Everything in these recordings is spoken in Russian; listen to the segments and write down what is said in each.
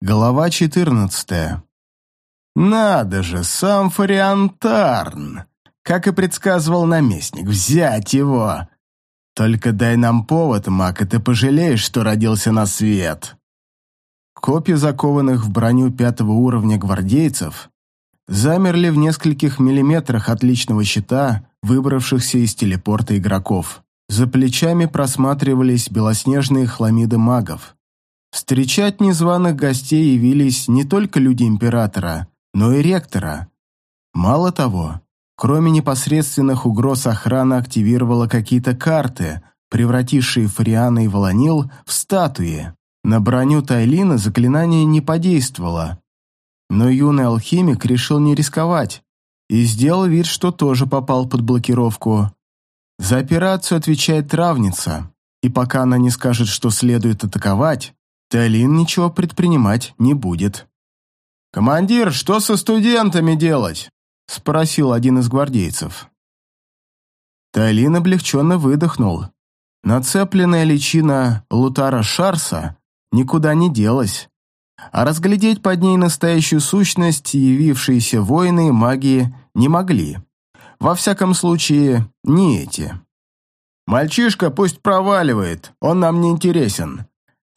Глава 14. Надо же, сам Фариантарн, как и предсказывал наместник, взять его. Только дай нам повод, маг, и ты пожалеешь, что родился на свет. Копья закованных в броню пятого уровня гвардейцев замерли в нескольких миллиметрах от личного щита, выбравшихся из телепорта игроков. За плечами просматривались белоснежные хламиды магов. Встречать незваных гостей явились не только люди императора, но и ректора. Мало того, кроме непосредственных угроз охрана активировала какие-то карты, превратившие Фариана и Волонил в статуи. На броню Тайлина заклинание не подействовало. Но юный алхимик решил не рисковать и сделал вид, что тоже попал под блокировку. За операцию отвечает травница, и пока она не скажет, что следует атаковать, Талин ничего предпринимать не будет. «Командир, что со студентами делать?» – спросил один из гвардейцев. Талин облегченно выдохнул. Нацепленная личина Лутара Шарса никуда не делась, а разглядеть под ней настоящую сущность явившиеся воины и маги не могли. Во всяком случае, не эти. «Мальчишка пусть проваливает, он нам не интересен.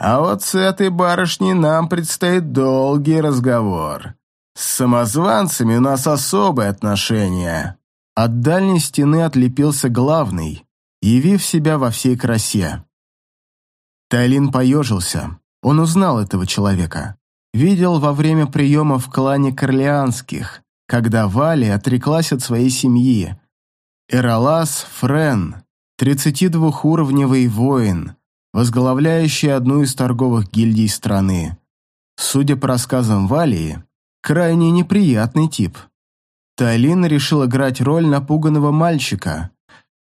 А вот с этой барышней нам предстоит долгий разговор. С самозванцами у нас особые отношения». От дальней стены отлепился главный, явив себя во всей красе. Тайлин поежился. Он узнал этого человека. Видел во время приема в клане Корлеанских, когда Вали отреклась от своей семьи. Эралас Френ, 32-уровневый воин, возглавляющий одну из торговых гильдий страны. Судя по рассказам Валии, крайне неприятный тип. Тайлин решил играть роль напуганного мальчика.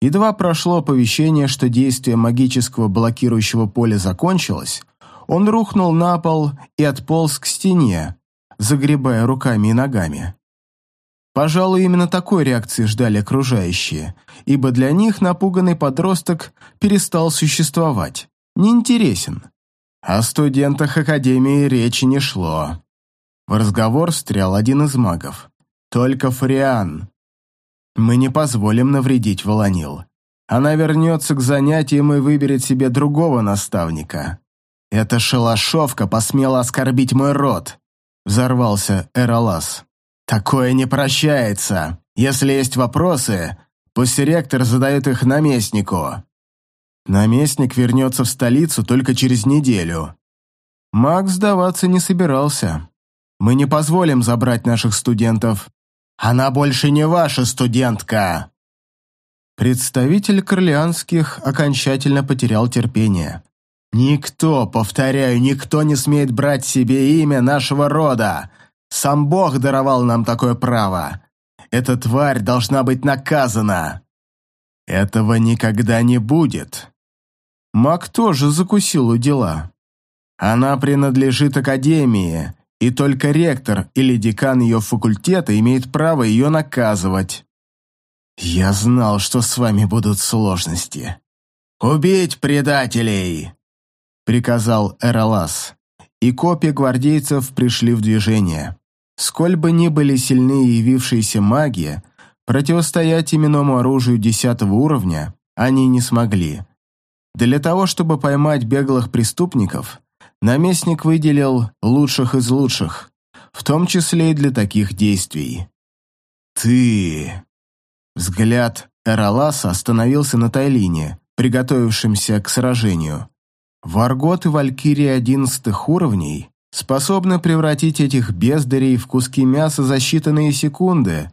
Едва прошло оповещение, что действие магического блокирующего поля закончилось, он рухнул на пол и отполз к стене, загребая руками и ногами. Пожалуй, именно такой реакции ждали окружающие, ибо для них напуганный подросток перестал существовать неинтересен. О студентах Академии речи не шло. В разговор встрял один из магов. Только Фариан. Мы не позволим навредить Волонил. Она вернется к занятиям и выберет себе другого наставника. Эта шалашовка посмела оскорбить мой род. Взорвался Эролас. Такое не прощается. Если есть вопросы, пусть ректор задает их наместнику. Наместник вернется в столицу только через неделю. Макс сдаваться не собирался. Мы не позволим забрать наших студентов. Она больше не ваша студентка. Представитель Корлеанских окончательно потерял терпение. Никто, повторяю, никто не смеет брать себе имя нашего рода. Сам Бог даровал нам такое право. Эта тварь должна быть наказана. Этого никогда не будет. Мак тоже закусил у дела. Она принадлежит Академии, и только ректор или декан ее факультета имеет право ее наказывать. Я знал, что с вами будут сложности. «Убить предателей!» — приказал Эролас, и копии гвардейцев пришли в движение. Сколь бы ни были сильны явившиеся маги, противостоять именному оружию десятого уровня они не смогли. Для того, чтобы поймать беглых преступников, наместник выделил лучших из лучших, в том числе и для таких действий. «Ты...» Взгляд Эраласа остановился на Тайлине, приготовившемся к сражению. Варгот и Валькирии одиннадцатых уровней способны превратить этих бездарей в куски мяса за считанные секунды.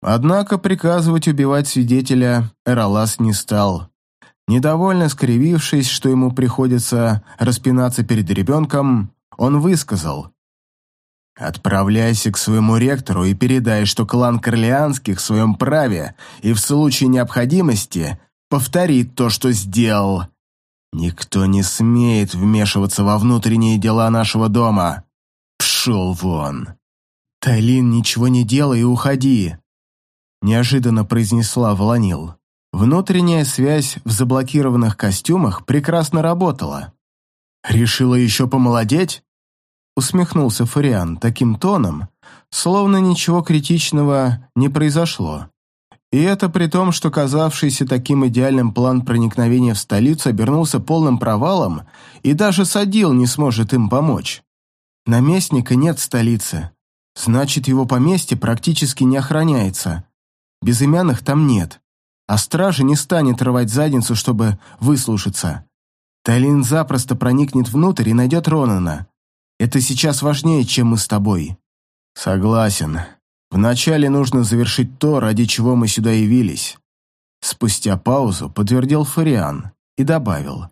Однако приказывать убивать свидетеля Эралас не стал. Недовольно скривившись, что ему приходится распинаться перед ребенком, он высказал. «Отправляйся к своему ректору и передай, что клан Корлеанских в своем праве и в случае необходимости повторит то, что сделал. Никто не смеет вмешиваться во внутренние дела нашего дома. Пшел вон!» «Тайлин, ничего не делай и уходи!» Неожиданно произнесла Волонил. Внутренняя связь в заблокированных костюмах прекрасно работала. Решила еще помолодеть? усмехнулся Фариан таким тоном, словно ничего критичного не произошло. И это при том, что казавшийся таким идеальным план проникновения в столицу обернулся полным провалом, и даже Садил не сможет им помочь. Наместника нет в столице. Значит, его поместье практически не охраняется. Безымянных там нет. А стража не станет рвать задницу, чтобы выслушаться. Тайлин запросто проникнет внутрь и найдет Ронана. Это сейчас важнее, чем мы с тобой. Согласен. Вначале нужно завершить то, ради чего мы сюда явились. Спустя паузу подтвердил Фариан и добавил.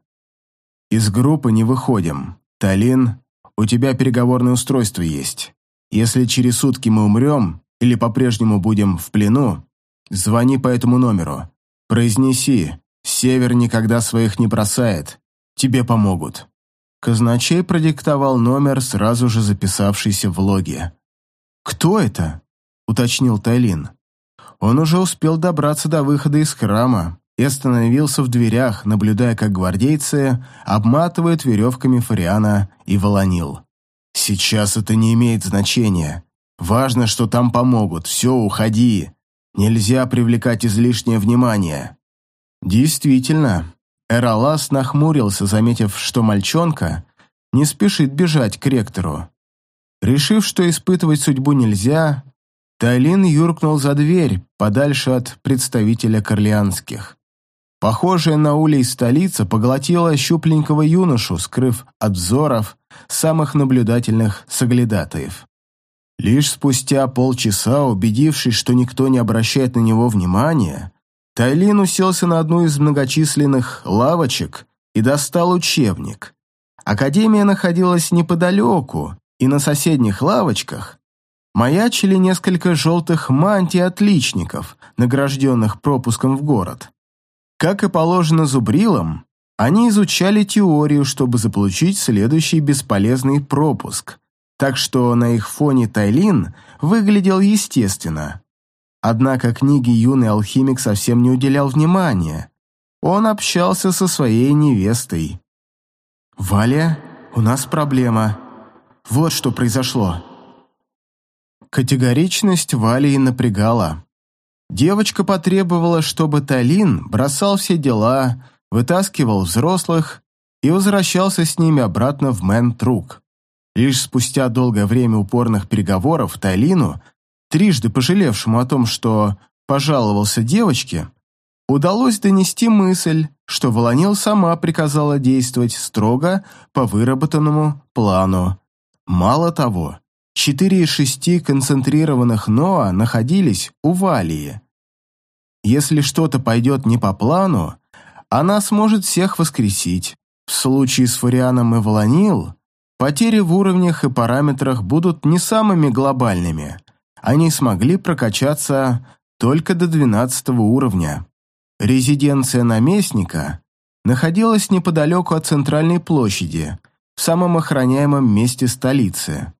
Из группы не выходим. Талин, у тебя переговорное устройство есть. Если через сутки мы умрем или по-прежнему будем в плену, звони по этому номеру. Произнеси, Север никогда своих не бросает. Тебе помогут. Казначей продиктовал номер, сразу же записавшийся в логе. «Кто это?» уточнил Тайлин. Он уже успел добраться до выхода из храма и остановился в дверях, наблюдая, как гвардейцы обматывают веревками Фариана и Волонил. «Сейчас это не имеет значения. Важно, что там помогут. Все, уходи. Нельзя привлекать излишнее внимание». Действительно, Эралас нахмурился, заметив, что мальчонка не спешит бежать к ректору. Решив, что испытывать судьбу нельзя, Тайлин юркнул за дверь, подальше от представителя корлианских. Похожая на улей столица поглотила щупленького юношу, скрыв от взоров самых наблюдательных соглядатаев. Лишь спустя полчаса, убедившись, что никто не обращает на него внимания, Тайлин уселся на одну из многочисленных лавочек и достал учебник. Академия находилась неподалеку, и на соседних лавочках маячили несколько желтых мантий отличников, награжденных пропуском в город. Как и положено зубрилам, они изучали теорию, чтобы заполучить следующий бесполезный пропуск, так что на их фоне Тайлин выглядел естественно. Однако книге юный алхимик совсем не уделял внимания. Он общался со своей невестой. «Валя, у нас проблема. Вот что произошло», Категоричность Валии напрягала. Девочка потребовала, чтобы Талин бросал все дела, вытаскивал взрослых и возвращался с ними обратно в Мэн-Трук. Лишь спустя долгое время упорных переговоров Талину, трижды пожалевшему о том, что пожаловался девочке, удалось донести мысль, что Волонил сама приказала действовать строго по выработанному плану. Мало того, Четыре из шести концентрированных НОА находились у Валии. Если что-то пойдет не по плану, она сможет всех воскресить. В случае с Фурианом и Волонил потери в уровнях и параметрах будут не самыми глобальными. Они смогли прокачаться только до 12 уровня. Резиденция наместника находилась неподалеку от центральной площади, в самом охраняемом месте столицы.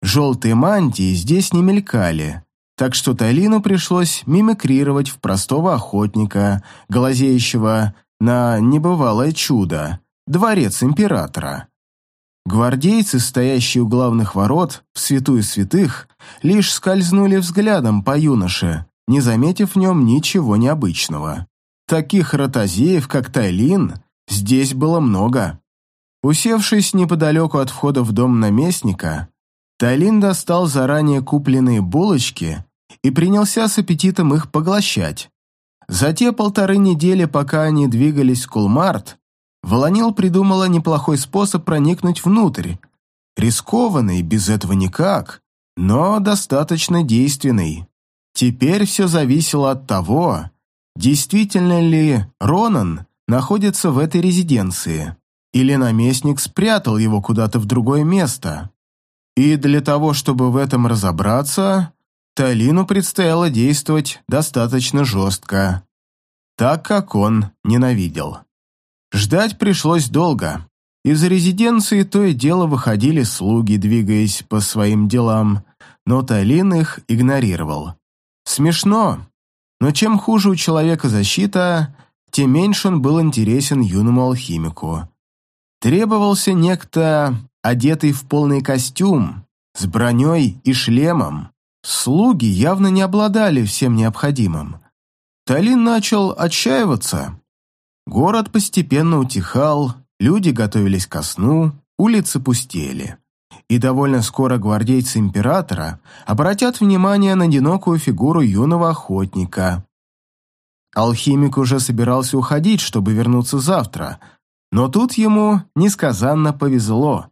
Желтые мантии здесь не мелькали, так что Талину пришлось мимикрировать в простого охотника, глазеющего на небывалое чудо – дворец императора. Гвардейцы, стоящие у главных ворот, в святую святых, лишь скользнули взглядом по юноше, не заметив в нем ничего необычного. Таких ротозеев, как Тайлин, здесь было много. Усевшись неподалеку от входа в дом наместника, Тайлин достал заранее купленные булочки и принялся с аппетитом их поглощать. За те полторы недели, пока они двигались в Кулмарт, Волонил придумала неплохой способ проникнуть внутрь. Рискованный, без этого никак, но достаточно действенный. Теперь все зависело от того, действительно ли Ронан находится в этой резиденции, или наместник спрятал его куда-то в другое место. И для того, чтобы в этом разобраться, Талину предстояло действовать достаточно жестко, так как он ненавидел. Ждать пришлось долго. Из резиденции то и дело выходили слуги, двигаясь по своим делам, но Талин их игнорировал. Смешно, но чем хуже у человека защита, тем меньше он был интересен юному алхимику. Требовался некто одетый в полный костюм, с броней и шлемом. Слуги явно не обладали всем необходимым. Талин начал отчаиваться. Город постепенно утихал, люди готовились ко сну, улицы пустели. И довольно скоро гвардейцы императора обратят внимание на одинокую фигуру юного охотника. Алхимик уже собирался уходить, чтобы вернуться завтра, но тут ему несказанно повезло.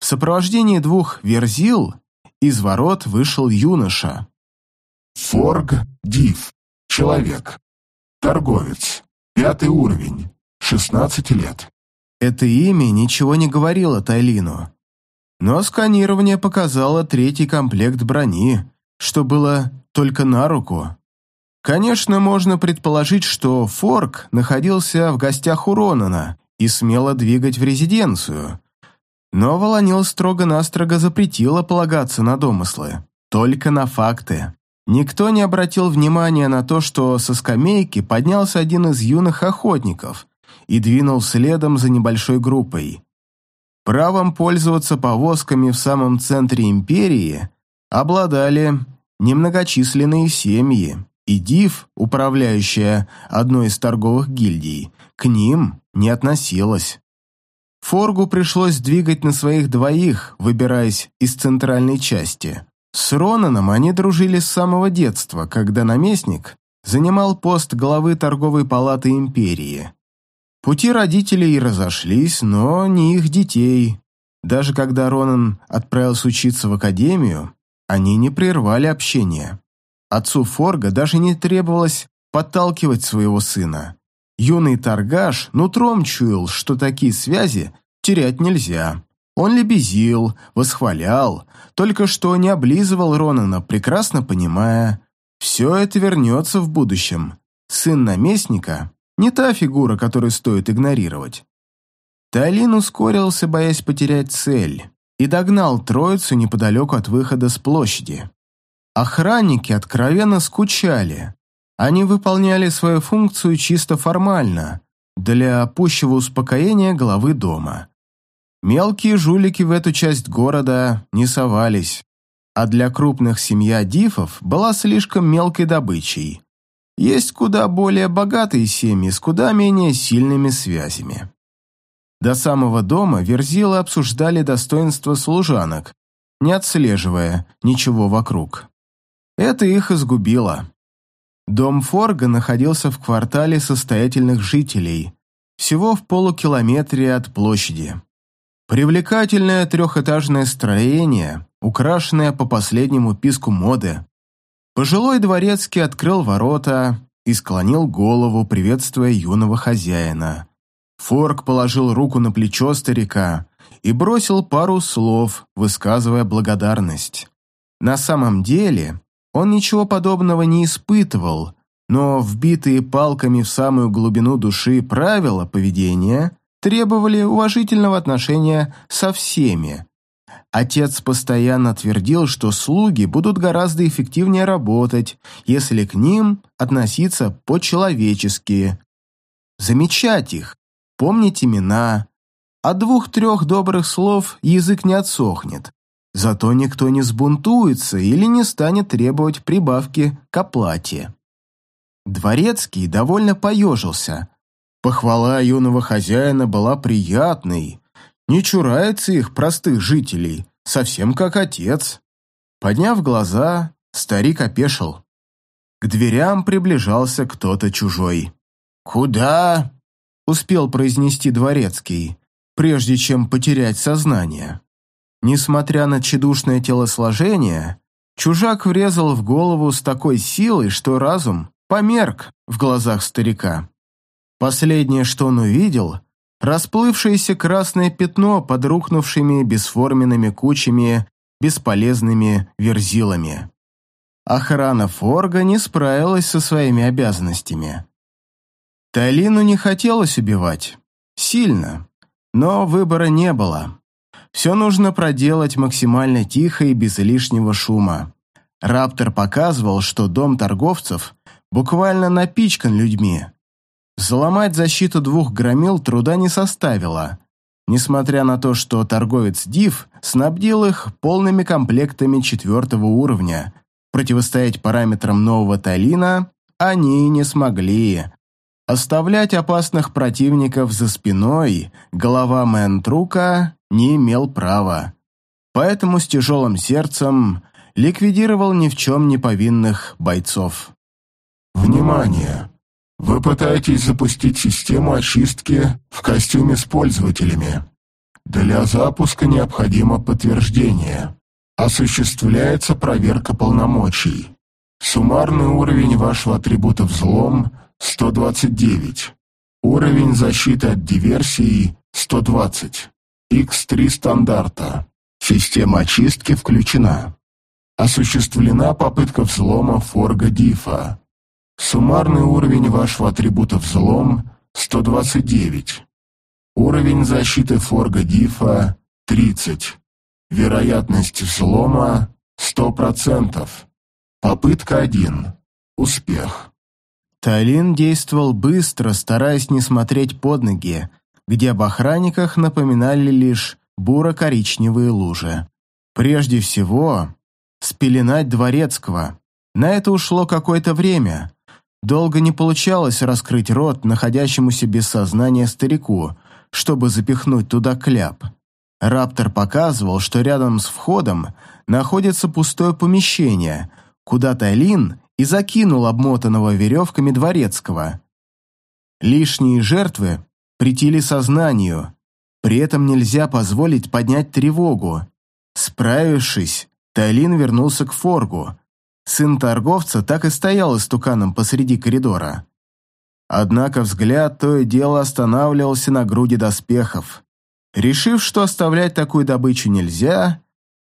В сопровождении двух верзил из ворот вышел юноша. Форг Див. Человек. Торговец. Пятый уровень. 16 лет. Это имя ничего не говорило Тайлину. Но сканирование показало третий комплект брони, что было только на руку. Конечно, можно предположить, что Форк находился в гостях у Ронана и смело двигать в резиденцию. Но Волонил строго-настрого запретила полагаться на домыслы, только на факты. Никто не обратил внимания на то, что со скамейки поднялся один из юных охотников и двинул следом за небольшой группой. Правом пользоваться повозками в самом центре империи обладали немногочисленные семьи, и Див, управляющая одной из торговых гильдий, к ним не относилась. Форгу пришлось двигать на своих двоих, выбираясь из центральной части. С Ронаном они дружили с самого детства, когда наместник занимал пост главы торговой палаты империи. Пути родителей разошлись, но не их детей. Даже когда Ронан отправился учиться в академию, они не прервали общение. Отцу Форга даже не требовалось подталкивать своего сына. Юный торгаш нутром чуял, что такие связи терять нельзя. Он лебезил, восхвалял, только что не облизывал Ронана, прекрасно понимая, все это вернется в будущем. Сын наместника не та фигура, которую стоит игнорировать. Талин ускорился, боясь потерять цель, и догнал троицу неподалеку от выхода с площади. Охранники откровенно скучали. Они выполняли свою функцию чисто формально, для пущего успокоения главы дома. Мелкие жулики в эту часть города не совались, а для крупных семья дифов была слишком мелкой добычей. Есть куда более богатые семьи с куда менее сильными связями. До самого дома верзилы обсуждали достоинства служанок, не отслеживая ничего вокруг. Это их изгубило. Дом Форга находился в квартале состоятельных жителей, всего в полукилометре от площади. Привлекательное трехэтажное строение, украшенное по последнему писку моды, Пожилой дворецкий открыл ворота и склонил голову, приветствуя юного хозяина. Форк положил руку на плечо старика и бросил пару слов, высказывая благодарность. На самом деле он ничего подобного не испытывал, но вбитые палками в самую глубину души правила поведения требовали уважительного отношения со всеми, Отец постоянно твердил, что слуги будут гораздо эффективнее работать, если к ним относиться по-человечески. Замечать их, помнить имена. От двух-трех добрых слов язык не отсохнет. Зато никто не сбунтуется или не станет требовать прибавки к оплате. Дворецкий довольно поежился. Похвала юного хозяина была приятной, не чурается их простых жителей, совсем как отец. Подняв глаза, старик опешил. К дверям приближался кто-то чужой. «Куда?» — успел произнести дворецкий, прежде чем потерять сознание. Несмотря на тщедушное телосложение, чужак врезал в голову с такой силой, что разум померк в глазах старика. Последнее, что он увидел, Расплывшееся красное пятно под рухнувшими бесформенными кучами бесполезными верзилами. Охрана Форга не справилась со своими обязанностями. Талину не хотелось убивать. Сильно. Но выбора не было. Все нужно проделать максимально тихо и без лишнего шума. Раптор показывал, что дом торговцев буквально напичкан людьми. Взломать защиту двух громил труда не составило. несмотря на то, что торговец Див снабдил их полными комплектами четвертого уровня. Противостоять параметрам нового Талина они не смогли. Оставлять опасных противников за спиной голова Мэнтрука не имел права. Поэтому с тяжелым сердцем ликвидировал ни в чем не повинных бойцов. Внимание! Вы пытаетесь запустить систему очистки в костюме с пользователями. Для запуска необходимо подтверждение. Осуществляется проверка полномочий. Суммарный уровень вашего атрибута «Взлом» — 129. Уровень защиты от диверсии — 120. X3 стандарта. Система очистки включена. Осуществлена попытка взлома Форга Дифа. Суммарный уровень вашего атрибута «Взлом» — 129. Уровень защиты Форга Дифа — 30. Вероятность взлома — 100%. Попытка 1. Успех. Талин действовал быстро, стараясь не смотреть под ноги, где об охранниках напоминали лишь буро-коричневые лужи. Прежде всего, спеленать Дворецкого. На это ушло какое-то время. Долго не получалось раскрыть рот находящемуся без сознания старику, чтобы запихнуть туда кляп. Раптор показывал, что рядом с входом находится пустое помещение, куда Тайлин и закинул обмотанного веревками дворецкого. Лишние жертвы притили сознанию, при этом нельзя позволить поднять тревогу. Справившись, Тайлин вернулся к Форгу. Сын торговца так и стоял истуканом посреди коридора. Однако взгляд то и дело останавливался на груди доспехов. Решив, что оставлять такую добычу нельзя,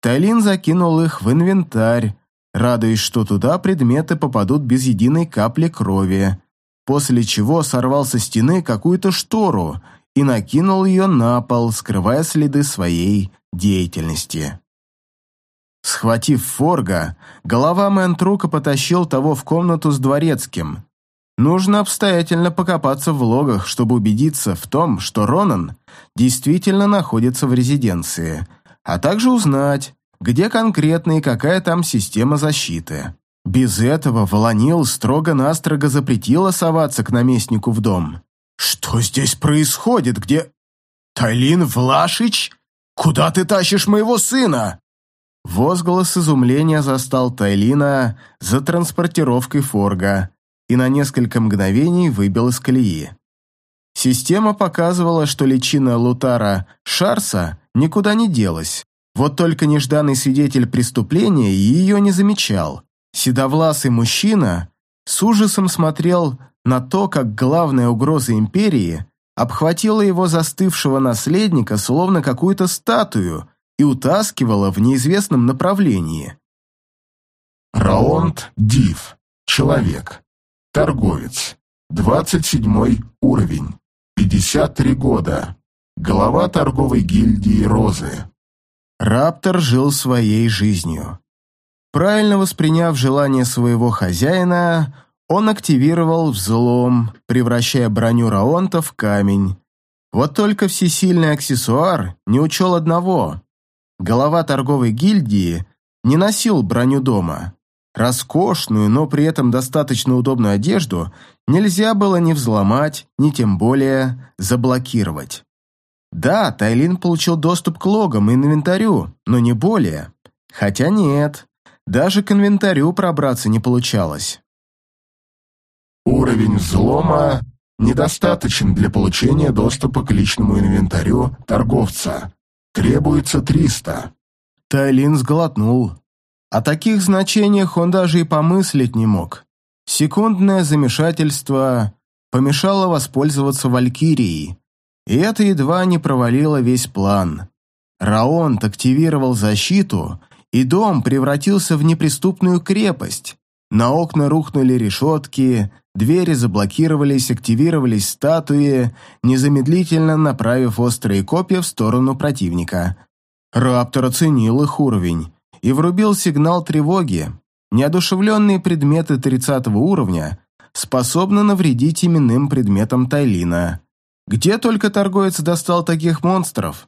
Тайлин закинул их в инвентарь, радуясь, что туда предметы попадут без единой капли крови, после чего сорвал со стены какую-то штору и накинул ее на пол, скрывая следы своей деятельности. Схватив Форга, голова Мэнтрука потащил того в комнату с дворецким. Нужно обстоятельно покопаться в логах, чтобы убедиться в том, что Ронан действительно находится в резиденции, а также узнать, где конкретно и какая там система защиты. Без этого Волонил строго-настрого запретила соваться к наместнику в дом. «Что здесь происходит? Где...» «Тайлин Влашич? Куда ты тащишь моего сына?» Возглас изумления застал Тайлина за транспортировкой Форга и на несколько мгновений выбил из колеи. Система показывала, что личина Лутара Шарса никуда не делась, вот только нежданный свидетель преступления ее не замечал. Седовласый мужчина с ужасом смотрел на то, как главная угроза империи обхватила его застывшего наследника словно какую-то статую и утаскивала в неизвестном направлении. Раунд Див. Человек. Торговец. 27 уровень. 53 года. Глава торговой гильдии Розы. Раптор жил своей жизнью. Правильно восприняв желание своего хозяина, он активировал взлом, превращая броню Раонта в камень. Вот только всесильный аксессуар не учел одного. Голова торговой гильдии не носил броню дома. Роскошную, но при этом достаточно удобную одежду нельзя было ни взломать, ни тем более заблокировать. Да, Тайлин получил доступ к логам и инвентарю, но не более. Хотя нет, даже к инвентарю пробраться не получалось. Уровень взлома недостаточен для получения доступа к личному инвентарю торговца. Требуется 300. Тайлин сглотнул. О таких значениях он даже и помыслить не мог. Секундное замешательство помешало воспользоваться Валькирией, и это едва не провалило весь план. Раонт активировал защиту, и дом превратился в неприступную крепость. На окна рухнули решетки, двери заблокировались, активировались статуи, незамедлительно направив острые копья в сторону противника. Раптор оценил их уровень и врубил сигнал тревоги. Неодушевленные предметы 30 уровня способны навредить именным предметам Тайлина. Где только торговец достал таких монстров?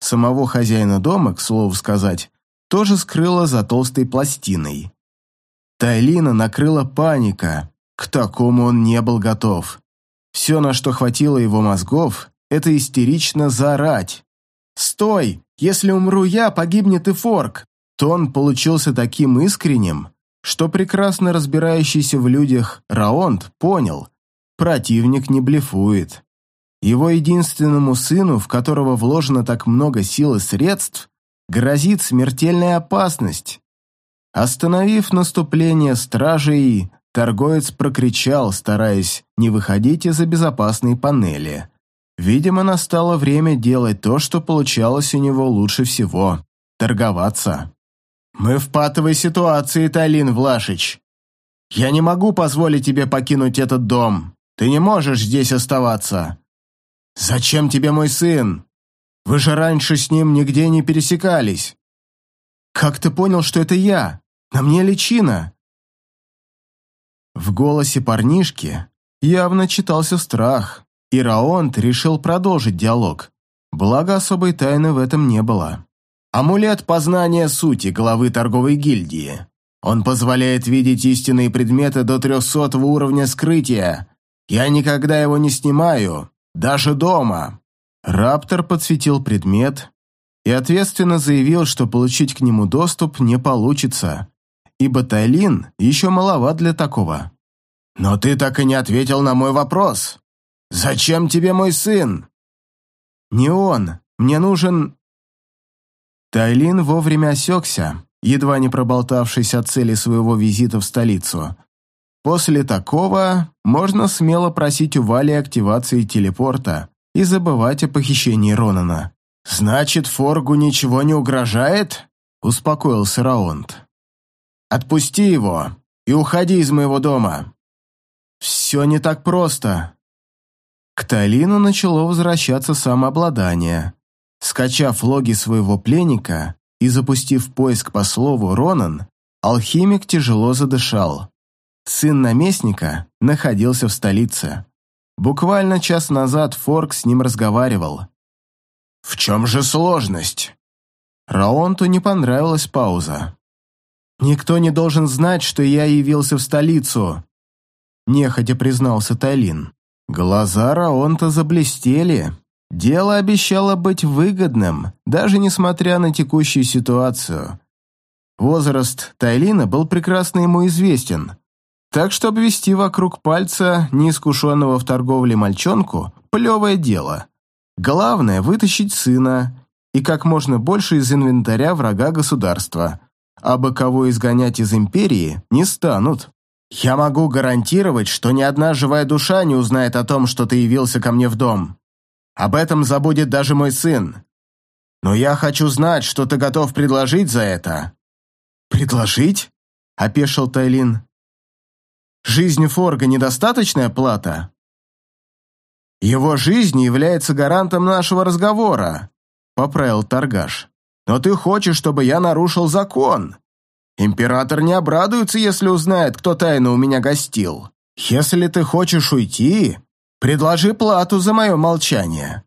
Самого хозяина дома, к слову сказать, тоже скрыло за толстой пластиной. Тайлина накрыла паника, к такому он не был готов. Все, на что хватило его мозгов, это истерично заорать. «Стой! Если умру я, погибнет и Форк!» Тон получился таким искренним, что прекрасно разбирающийся в людях Раонд понял, противник не блефует. Его единственному сыну, в которого вложено так много сил и средств, грозит смертельная опасность. Остановив наступление стражей, торговец прокричал, стараясь не выходить из-за безопасной панели. Видимо, настало время делать то, что получалось у него лучше всего – торговаться. «Мы в патовой ситуации, Талин Влашич. Я не могу позволить тебе покинуть этот дом. Ты не можешь здесь оставаться. Зачем тебе мой сын? Вы же раньше с ним нигде не пересекались. Как ты понял, что это я? На мне личина». В голосе парнишки явно читался страх, и Раонт решил продолжить диалог, благо особой тайны в этом не было. Амулет познания сути главы торговой гильдии. Он позволяет видеть истинные предметы до 300 уровня скрытия. Я никогда его не снимаю, даже дома. Раптор подсветил предмет и ответственно заявил, что получить к нему доступ не получится, ибо Тайлин еще маловат для такого. «Но ты так и не ответил на мой вопрос. Зачем тебе мой сын?» «Не он. Мне нужен...» Тайлин вовремя осекся, едва не проболтавшись о цели своего визита в столицу. После такого можно смело просить у Вали активации телепорта и забывать о похищении Ронана. «Значит, Форгу ничего не угрожает?» – успокоился Раонд. «Отпусти его и уходи из моего дома». «Все не так просто». К Талину начало возвращаться самообладание. Скачав логи своего пленника и запустив поиск по слову «Ронан», алхимик тяжело задышал. Сын наместника находился в столице. Буквально час назад Форк с ним разговаривал. «В чем же сложность?» Раонту не понравилась пауза. «Никто не должен знать, что я явился в столицу», нехотя признался Тайлин. Глаза Раонта заблестели, Дело обещало быть выгодным, даже несмотря на текущую ситуацию. Возраст Тайлина был прекрасно ему известен, так что обвести вокруг пальца неискушенного в торговле мальчонку – плевое дело. Главное – вытащить сына и как можно больше из инвентаря врага государства, а бы кого изгонять из империи не станут. Я могу гарантировать, что ни одна живая душа не узнает о том, что ты явился ко мне в дом. Об этом забудет даже мой сын. Но я хочу знать, что ты готов предложить за это». «Предложить?» – опешил Тайлин. «Жизнь Форга – недостаточная плата?» «Его жизнь является гарантом нашего разговора», – поправил торгаш. «Но ты хочешь, чтобы я нарушил закон. Император не обрадуется, если узнает, кто тайно у меня гостил. Если ты хочешь уйти, Предложи плату за мое молчание».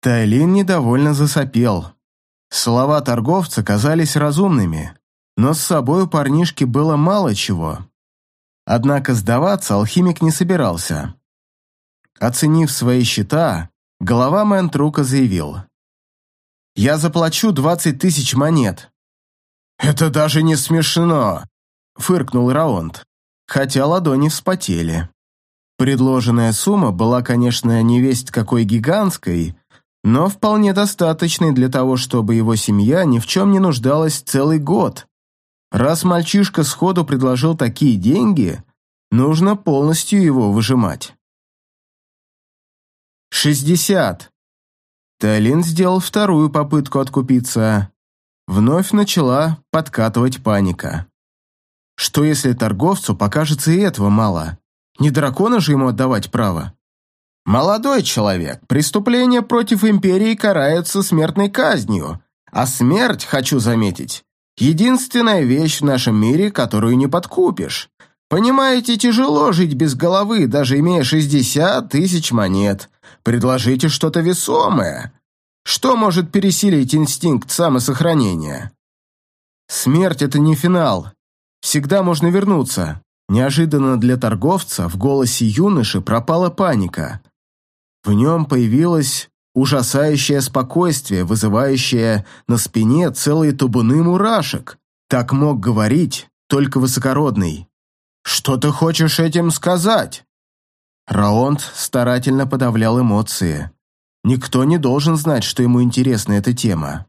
Тайлин недовольно засопел. Слова торговца казались разумными, но с собой у парнишки было мало чего. Однако сдаваться алхимик не собирался. Оценив свои счета, голова Мэнтрука заявил. «Я заплачу двадцать тысяч монет». «Это даже не смешно», — фыркнул Раонд, хотя ладони вспотели. Предложенная сумма была, конечно, не весть какой гигантской, но вполне достаточной для того, чтобы его семья ни в чем не нуждалась целый год. Раз мальчишка сходу предложил такие деньги, нужно полностью его выжимать. «Шестьдесят!» Талин сделал вторую попытку откупиться. Вновь начала подкатывать паника. Что если торговцу покажется и этого мало? Не дракона же ему отдавать право. Молодой человек, преступления против империи караются смертной казнью, а смерть, хочу заметить, единственная вещь в нашем мире, которую не подкупишь. Понимаете, тяжело жить без головы, даже имея шестьдесят тысяч монет. Предложите что-то весомое. Что может пересилить инстинкт самосохранения? Смерть — это не финал. Всегда можно вернуться. Неожиданно для торговца в голосе юноши пропала паника. В нем появилось ужасающее спокойствие, вызывающее на спине целые табуны мурашек. Так мог говорить только высокородный. «Что ты хочешь этим сказать?» Раонд старательно подавлял эмоции. Никто не должен знать, что ему интересна эта тема.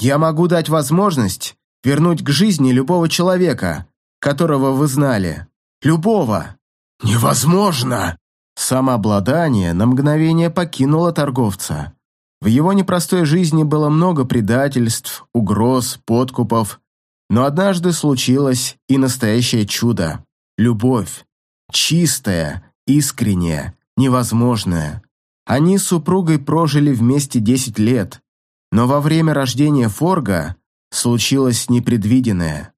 «Я могу дать возможность вернуть к жизни любого человека, которого вы знали. Любого!» «Невозможно!» Самообладание на мгновение покинуло торговца. В его непростой жизни было много предательств, угроз, подкупов, но однажды случилось и настоящее чудо – любовь. Чистая, искренняя, невозможная. Они с супругой прожили вместе 10 лет, но во время рождения Форга случилось непредвиденное.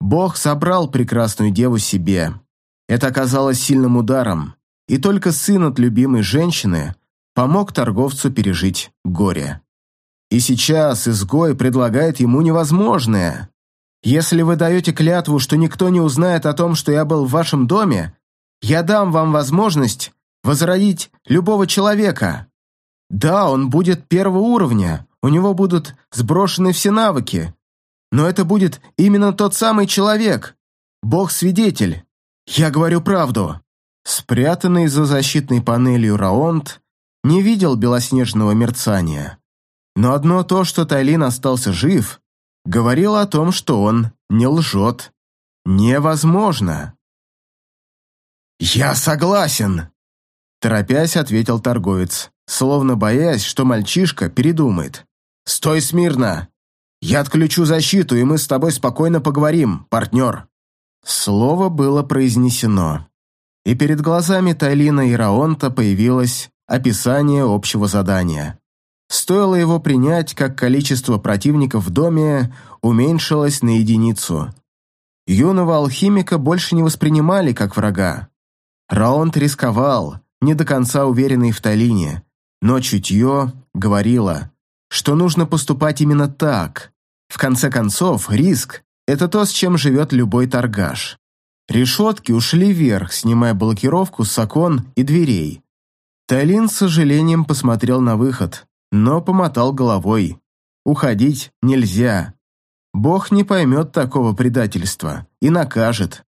Бог собрал прекрасную деву себе. Это оказалось сильным ударом, и только сын от любимой женщины помог торговцу пережить горе. И сейчас изгой предлагает ему невозможное. Если вы даете клятву, что никто не узнает о том, что я был в вашем доме, я дам вам возможность возродить любого человека. Да, он будет первого уровня, у него будут сброшены все навыки, но это будет именно тот самый человек. Бог-свидетель. Я говорю правду. Спрятанный за защитной панелью Раонт не видел белоснежного мерцания. Но одно то, что Тайлин остался жив, говорило о том, что он не лжет. Невозможно. «Я согласен!» Торопясь, ответил торговец, словно боясь, что мальчишка передумает. «Стой смирно! Я отключу защиту, и мы с тобой спокойно поговорим, партнер!» Слово было произнесено и перед глазами Тайлина и Раонта появилось описание общего задания. Стоило его принять, как количество противников в доме уменьшилось на единицу. Юного алхимика больше не воспринимали как врага. Раонт рисковал, не до конца уверенный в Талине, но чутье говорило, что нужно поступать именно так. В конце концов, риск – это то, с чем живет любой торгаш. Решетки ушли вверх, снимая блокировку с окон и дверей. Тайлин с сожалением посмотрел на выход, но помотал головой. Уходить нельзя. Бог не поймет такого предательства и накажет.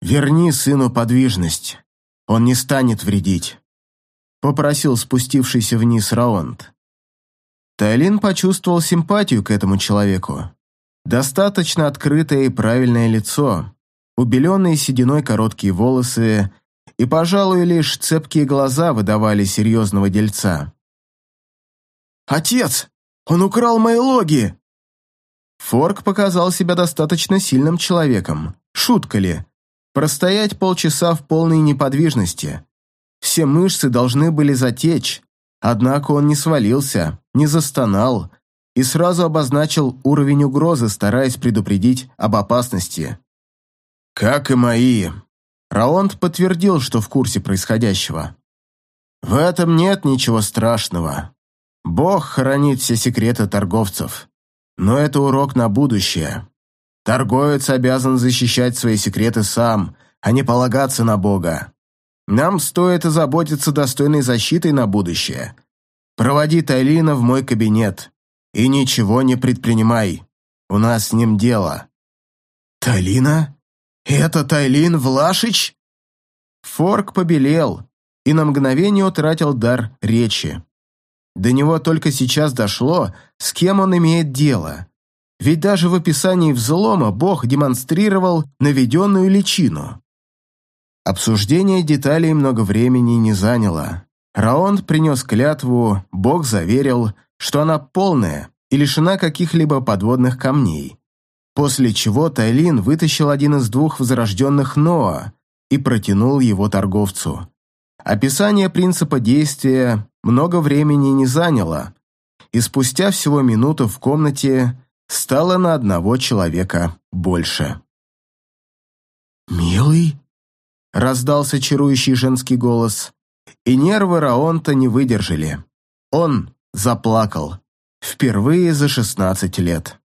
«Верни сыну подвижность. Он не станет вредить», — попросил спустившийся вниз Раунд. Тайлин почувствовал симпатию к этому человеку. Достаточно открытое и правильное лицо, убеленные сединой короткие волосы, и, пожалуй, лишь цепкие глаза выдавали серьезного дельца. «Отец! Он украл мои логи!» Форк показал себя достаточно сильным человеком. Шутка ли? Простоять полчаса в полной неподвижности. Все мышцы должны были затечь, однако он не свалился, не застонал и сразу обозначил уровень угрозы, стараясь предупредить об опасности. «Как и мои». Раунд подтвердил, что в курсе происходящего. «В этом нет ничего страшного. Бог хранит все секреты торговцев. Но это урок на будущее. Торговец обязан защищать свои секреты сам, а не полагаться на Бога. Нам стоит озаботиться достойной защитой на будущее. Проводи Тайлина в мой кабинет и ничего не предпринимай. У нас с ним дело». «Тайлина?» «Это Тайлин Влашич?» Форк побелел и на мгновение утратил дар речи. До него только сейчас дошло, с кем он имеет дело. Ведь даже в описании взлома Бог демонстрировал наведенную личину. Обсуждение деталей много времени не заняло. Раунд принес клятву, Бог заверил, что она полная и лишена каких-либо подводных камней после чего Тайлин вытащил один из двух возрожденных Ноа и протянул его торговцу. Описание принципа действия много времени не заняло, и спустя всего минуту в комнате стало на одного человека больше. «Милый?» — раздался чарующий женский голос, и нервы Раонта не выдержали. Он заплакал. Впервые за шестнадцать лет.